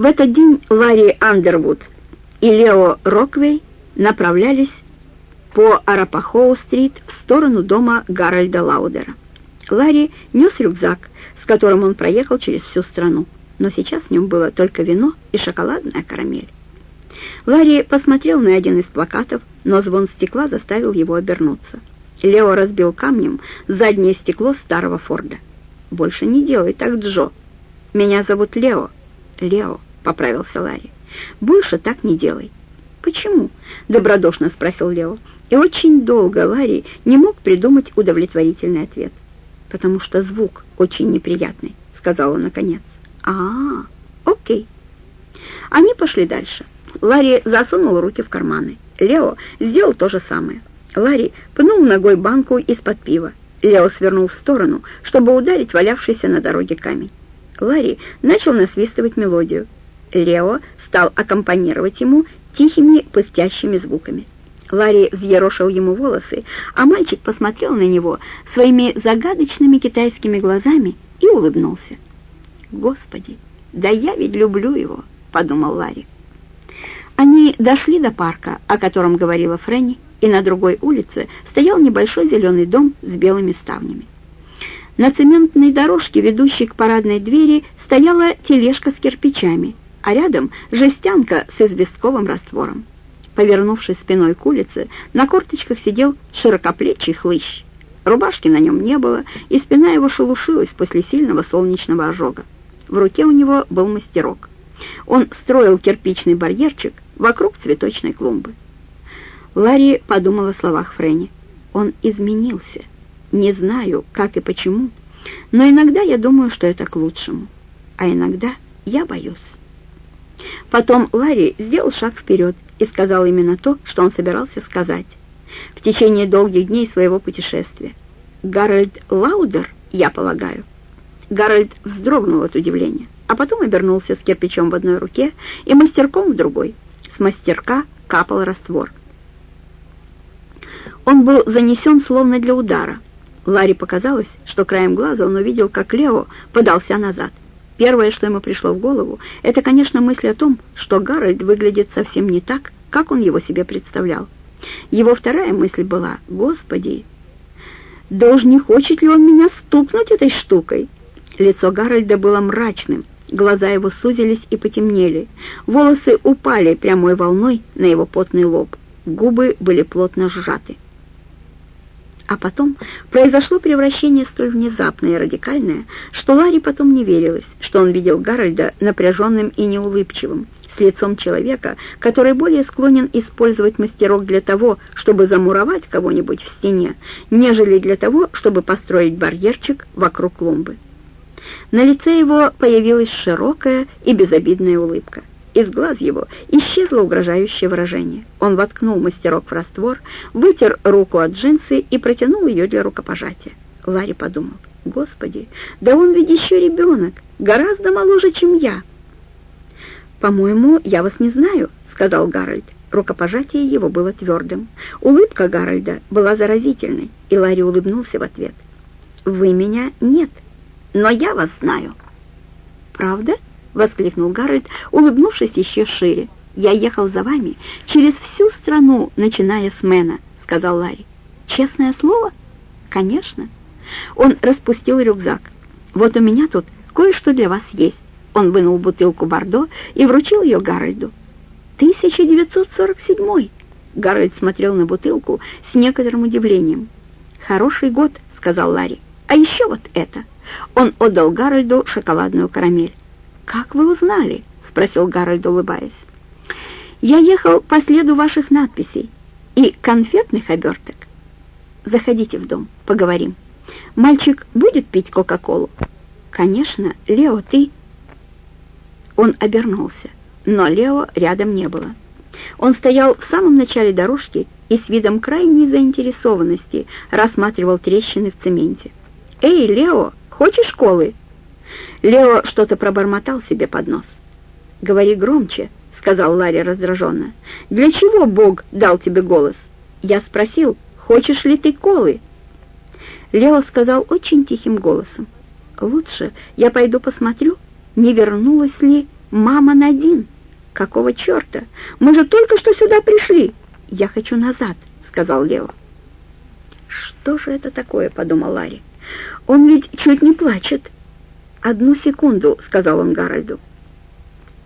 В этот день Ларри Андервуд и Лео Роквей направлялись по Арапахоу-стрит в сторону дома Гарольда Лаудера. Ларри нес рюкзак, с которым он проехал через всю страну, но сейчас в нем было только вино и шоколадная карамель. Ларри посмотрел на один из плакатов, но звон стекла заставил его обернуться. Лео разбил камнем заднее стекло старого Форда. «Больше не делай так, Джо. Меня зовут Лео». «Лео», — поправился Ларри. «Больше так не делай». «Почему?» — добродушно спросил Лео. И очень долго Ларри не мог придумать удовлетворительный ответ. «Потому что звук очень неприятный», — сказал он наконец. «А, окей». Они пошли дальше. Ларри засунул руки в карманы. Лео сделал то же самое. Ларри пнул ногой банку из-под пива. Лео свернул в сторону, чтобы ударить валявшийся на дороге камень. Ларри начал насвистывать мелодию. Лео стал аккомпанировать ему тихими пыхтящими звуками. Ларри взъерошил ему волосы, а мальчик посмотрел на него своими загадочными китайскими глазами и улыбнулся. «Господи, да я ведь люблю его!» — подумал Ларри. Они дошли до парка, о котором говорила Фрэнни, и на другой улице стоял небольшой зеленый дом с белыми ставнями. На цементной дорожке, ведущей к парадной двери, стояла тележка с кирпичами, а рядом жестянка с известковым раствором. Повернувшись спиной к улице, на корточках сидел широкоплечий хлыщ. Рубашки на нем не было, и спина его шелушилась после сильного солнечного ожога. В руке у него был мастерок. Он строил кирпичный барьерчик вокруг цветочной клумбы. Ларри подумал о словах Фрэнни. Он изменился. Не знаю, как и почему, но иногда я думаю, что это к лучшему, а иногда я боюсь. Потом Ларри сделал шаг вперед и сказал именно то, что он собирался сказать. В течение долгих дней своего путешествия. «Гарольд Лаудер, я полагаю». Гарольд вздрогнул от удивления, а потом обернулся с кирпичом в одной руке и мастерком в другой. С мастерка капал раствор. Он был занесен словно для удара. Ларри показалось, что краем глаза он увидел, как Лео подался назад. Первое, что ему пришло в голову, это, конечно, мысль о том, что Гарольд выглядит совсем не так, как он его себе представлял. Его вторая мысль была «Господи, да уж не хочет ли он меня стукнуть этой штукой?» Лицо Гарольда было мрачным, глаза его сузились и потемнели, волосы упали прямой волной на его потный лоб, губы были плотно сжаты. А потом произошло превращение столь внезапное и радикальное, что Ларри потом не верилось, что он видел Гарольда напряженным и неулыбчивым, с лицом человека, который более склонен использовать мастерок для того, чтобы замуровать кого-нибудь в стене, нежели для того, чтобы построить барьерчик вокруг клумбы. На лице его появилась широкая и безобидная улыбка. Из глаз его исчезло угрожающее выражение. Он воткнул мастерок в раствор, вытер руку от джинсы и протянул ее для рукопожатия. Ларри подумал, «Господи, да он ведь еще ребенок, гораздо моложе, чем я». «По-моему, я вас не знаю», — сказал Гарольд. Рукопожатие его было твердым. Улыбка Гарольда была заразительной, и Ларри улыбнулся в ответ. «Вы меня нет, но я вас знаю». «Правда?» — воскликнул Гарольд, улыбнувшись еще шире. «Я ехал за вами через всю страну, начиная с Мэна», — сказал Ларри. «Честное слово?» «Конечно». Он распустил рюкзак. «Вот у меня тут кое-что для вас есть». Он вынул бутылку Бордо и вручил ее Гарольду. «1947-й!» Гарольд смотрел на бутылку с некоторым удивлением. «Хороший год», — сказал Ларри. «А еще вот это». Он отдал Гарольду шоколадную карамель. «Как вы узнали?» — спросил Гарольд, улыбаясь. «Я ехал по следу ваших надписей и конфетных оберток. Заходите в дом, поговорим. Мальчик будет пить Кока-Колу?» «Конечно, Лео, ты...» Он обернулся, но Лео рядом не было. Он стоял в самом начале дорожки и с видом крайней заинтересованности рассматривал трещины в цементе. «Эй, Лео, хочешь школы?» Лео что-то пробормотал себе под нос. «Говори громче», — сказал Ларри раздраженно. «Для чего Бог дал тебе голос?» Я спросил, «Хочешь ли ты колы?» Лео сказал очень тихим голосом. «Лучше я пойду посмотрю, не вернулась ли «Мама Надин! Какого черта? Мы же только что сюда пришли!» «Я хочу назад», — сказал Лео. «Что же это такое?» — подумал Ларри. «Он ведь чуть не плачет». «Одну секунду», — сказал он Гарольду.